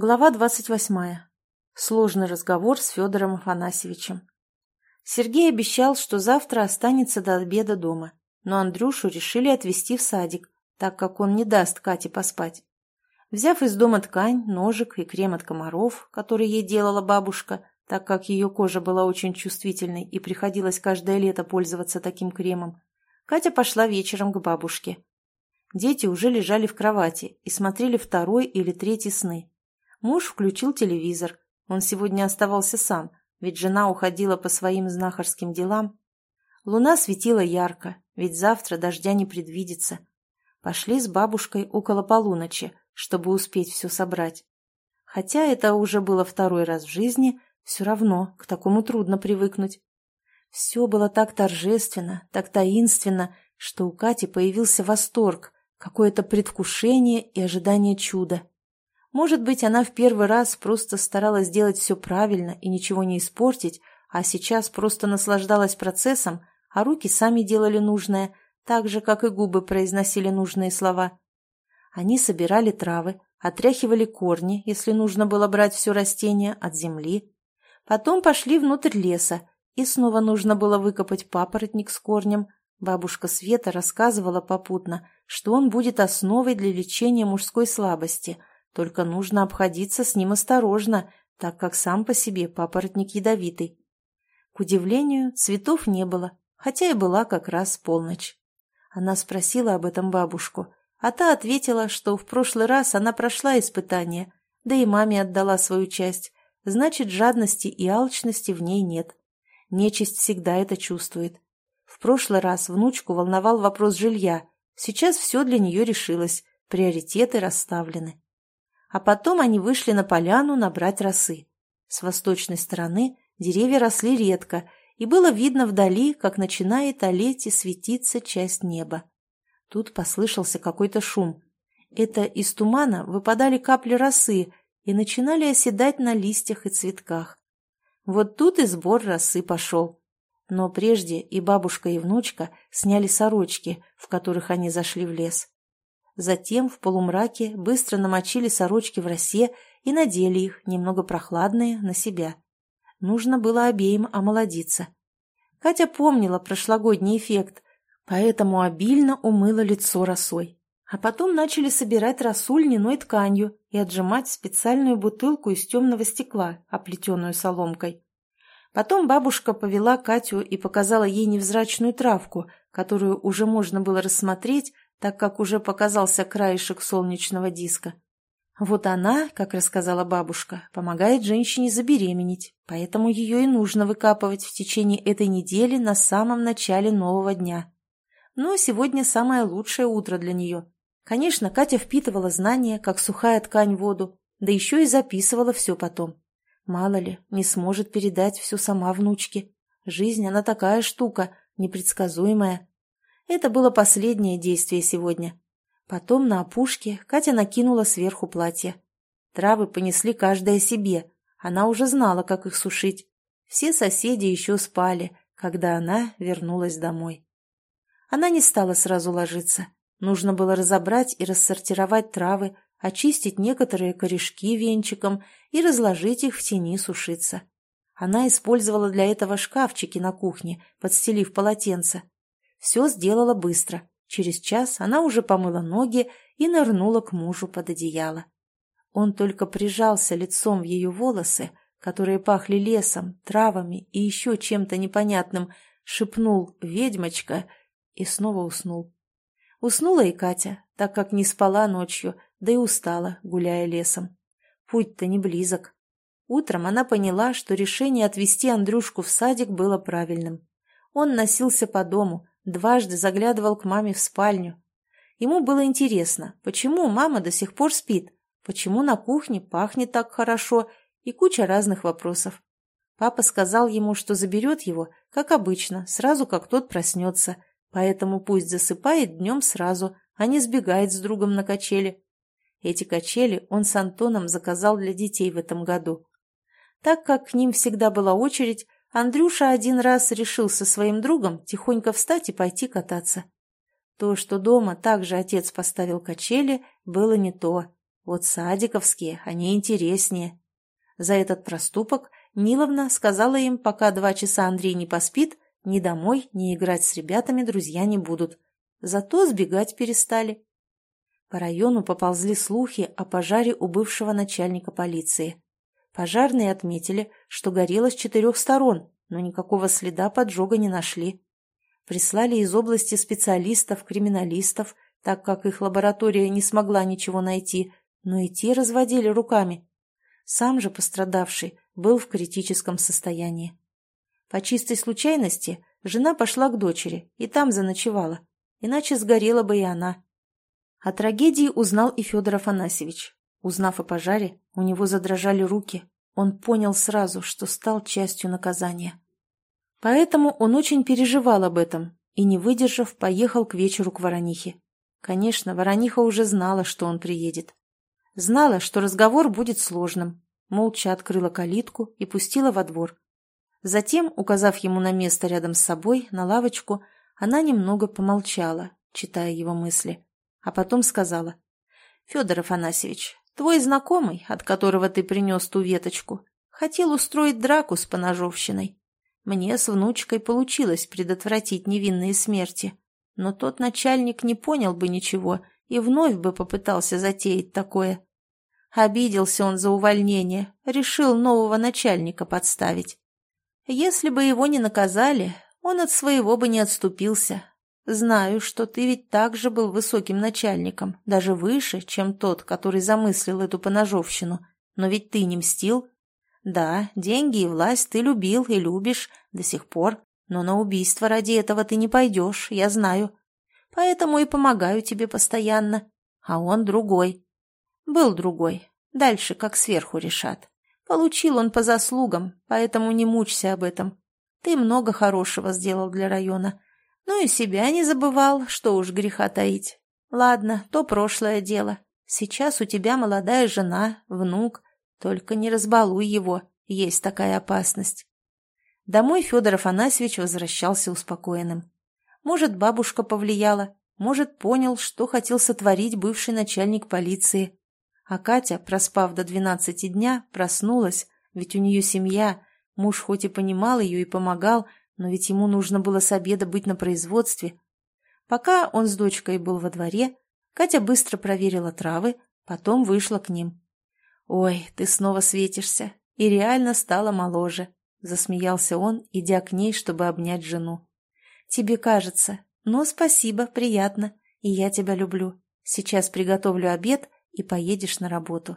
Глава двадцать восьмая. Сложный разговор с Федором Афанасьевичем. Сергей обещал, что завтра останется до обеда дома, но Андрюшу решили отвезти в садик, так как он не даст Кате поспать. Взяв из дома ткань, ножик и крем от комаров, который ей делала бабушка, так как ее кожа была очень чувствительной и приходилось каждое лето пользоваться таким кремом, Катя пошла вечером к бабушке. Дети уже лежали в кровати и смотрели второй или третий сны. Муж включил телевизор. Он сегодня оставался сам, ведь жена уходила по своим знахарским делам. Луна светила ярко, ведь завтра дождя не предвидится. Пошли с бабушкой около полуночи, чтобы успеть все собрать. Хотя это уже было второй раз в жизни, все равно к такому трудно привыкнуть. Все было так торжественно, так таинственно, что у Кати появился восторг, какое-то предвкушение и ожидание чуда. Может быть, она в первый раз просто старалась сделать все правильно и ничего не испортить, а сейчас просто наслаждалась процессом, а руки сами делали нужное, так же, как и губы произносили нужные слова. Они собирали травы, отряхивали корни, если нужно было брать все растение от земли. Потом пошли внутрь леса, и снова нужно было выкопать папоротник с корнем. Бабушка Света рассказывала попутно, что он будет основой для лечения мужской слабости – только нужно обходиться с ним осторожно, так как сам по себе папоротник ядовитый. К удивлению, цветов не было, хотя и была как раз полночь. Она спросила об этом бабушку, а та ответила, что в прошлый раз она прошла испытание, да и маме отдала свою часть, значит, жадности и алчности в ней нет. Нечисть всегда это чувствует. В прошлый раз внучку волновал вопрос жилья, сейчас все для нее решилось, приоритеты расставлены. А потом они вышли на поляну набрать росы. С восточной стороны деревья росли редко, и было видно вдали, как начинает олеть и светиться часть неба. Тут послышался какой-то шум. Это из тумана выпадали капли росы и начинали оседать на листьях и цветках. Вот тут и сбор росы пошел. Но прежде и бабушка, и внучка сняли сорочки, в которых они зашли в лес. Затем в полумраке быстро намочили сорочки в росе и надели их, немного прохладные, на себя. Нужно было обеим омолодиться. Катя помнила прошлогодний эффект, поэтому обильно умыла лицо росой. А потом начали собирать росу льняной тканью и отжимать специальную бутылку из темного стекла, оплетенную соломкой. Потом бабушка повела Катю и показала ей невзрачную травку, которую уже можно было рассмотреть, так как уже показался краешек солнечного диска. Вот она, как рассказала бабушка, помогает женщине забеременеть, поэтому ее и нужно выкапывать в течение этой недели на самом начале нового дня. Но сегодня самое лучшее утро для нее. Конечно, Катя впитывала знания, как сухая ткань воду, да еще и записывала все потом. Мало ли, не сможет передать все сама внучке. Жизнь, она такая штука, непредсказуемая. Это было последнее действие сегодня. Потом на опушке Катя накинула сверху платье. Травы понесли каждая себе. Она уже знала, как их сушить. Все соседи еще спали, когда она вернулась домой. Она не стала сразу ложиться. Нужно было разобрать и рассортировать травы, очистить некоторые корешки венчиком и разложить их в тени сушиться. Она использовала для этого шкафчики на кухне, подстелив полотенце. Все сделала быстро. Через час она уже помыла ноги и нырнула к мужу под одеяло. Он только прижался лицом в ее волосы, которые пахли лесом, травами и еще чем-то непонятным, шепнул «ведьмочка» и снова уснул. Уснула и Катя, так как не спала ночью, да и устала, гуляя лесом. Путь-то не близок. Утром она поняла, что решение отвезти Андрюшку в садик было правильным. Он носился по дому, дважды заглядывал к маме в спальню. Ему было интересно, почему мама до сих пор спит, почему на кухне пахнет так хорошо и куча разных вопросов. Папа сказал ему, что заберет его, как обычно, сразу как тот проснется, поэтому пусть засыпает днем сразу, а не сбегает с другом на качели. Эти качели он с Антоном заказал для детей в этом году. Так как к ним всегда была очередь, Андрюша один раз решил со своим другом тихонько встать и пойти кататься. То, что дома также отец поставил качели, было не то. Вот садиковские, они интереснее. За этот проступок Ниловна сказала им, пока два часа Андрей не поспит, ни домой, ни играть с ребятами друзья не будут. Зато сбегать перестали. По району поползли слухи о пожаре у бывшего начальника полиции. Пожарные отметили, что горело с четырех сторон, но никакого следа поджога не нашли. Прислали из области специалистов, криминалистов, так как их лаборатория не смогла ничего найти, но и те разводили руками. Сам же пострадавший был в критическом состоянии. По чистой случайности жена пошла к дочери и там заночевала, иначе сгорела бы и она. О трагедии узнал и Федор Афанасьевич. Узнав о пожаре, у него задрожали руки. Он понял сразу, что стал частью наказания. Поэтому он очень переживал об этом и, не выдержав, поехал к вечеру к Воронихе. Конечно, Ворониха уже знала, что он приедет. Знала, что разговор будет сложным. Молча открыла калитку и пустила во двор. Затем, указав ему на место рядом с собой, на лавочку, она немного помолчала, читая его мысли, а потом сказала. «Федор Афанасьевич, твой знакомый, от которого ты принес ту веточку, хотел устроить драку с поножовщиной. Мне с внучкой получилось предотвратить невинные смерти, но тот начальник не понял бы ничего и вновь бы попытался затеять такое. Обиделся он за увольнение, решил нового начальника подставить. Если бы его не наказали, он от своего бы не отступился. Знаю, что ты ведь также был высоким начальником, даже выше, чем тот, который замыслил эту поножовщину. Но ведь ты не мстил. Да, деньги и власть ты любил и любишь до сих пор, но на убийство ради этого ты не пойдешь, я знаю. Поэтому и помогаю тебе постоянно. А он другой. Был другой. Дальше как сверху решат. Получил он по заслугам, поэтому не мучься об этом. Ты много хорошего сделал для района. Ну и себя не забывал, что уж греха таить. Ладно, то прошлое дело. Сейчас у тебя молодая жена, внук. Только не разбалуй его, есть такая опасность. Домой Федор Афанасьевич возвращался успокоенным. Может, бабушка повлияла, может, понял, что хотел сотворить бывший начальник полиции. А Катя, проспав до двенадцати дня, проснулась, ведь у нее семья, муж хоть и понимал ее и помогал, но ведь ему нужно было с обеда быть на производстве. Пока он с дочкой был во дворе, Катя быстро проверила травы, потом вышла к ним. «Ой, ты снова светишься, и реально стала моложе», — засмеялся он, идя к ней, чтобы обнять жену. «Тебе кажется, но спасибо, приятно, и я тебя люблю. Сейчас приготовлю обед, и поедешь на работу.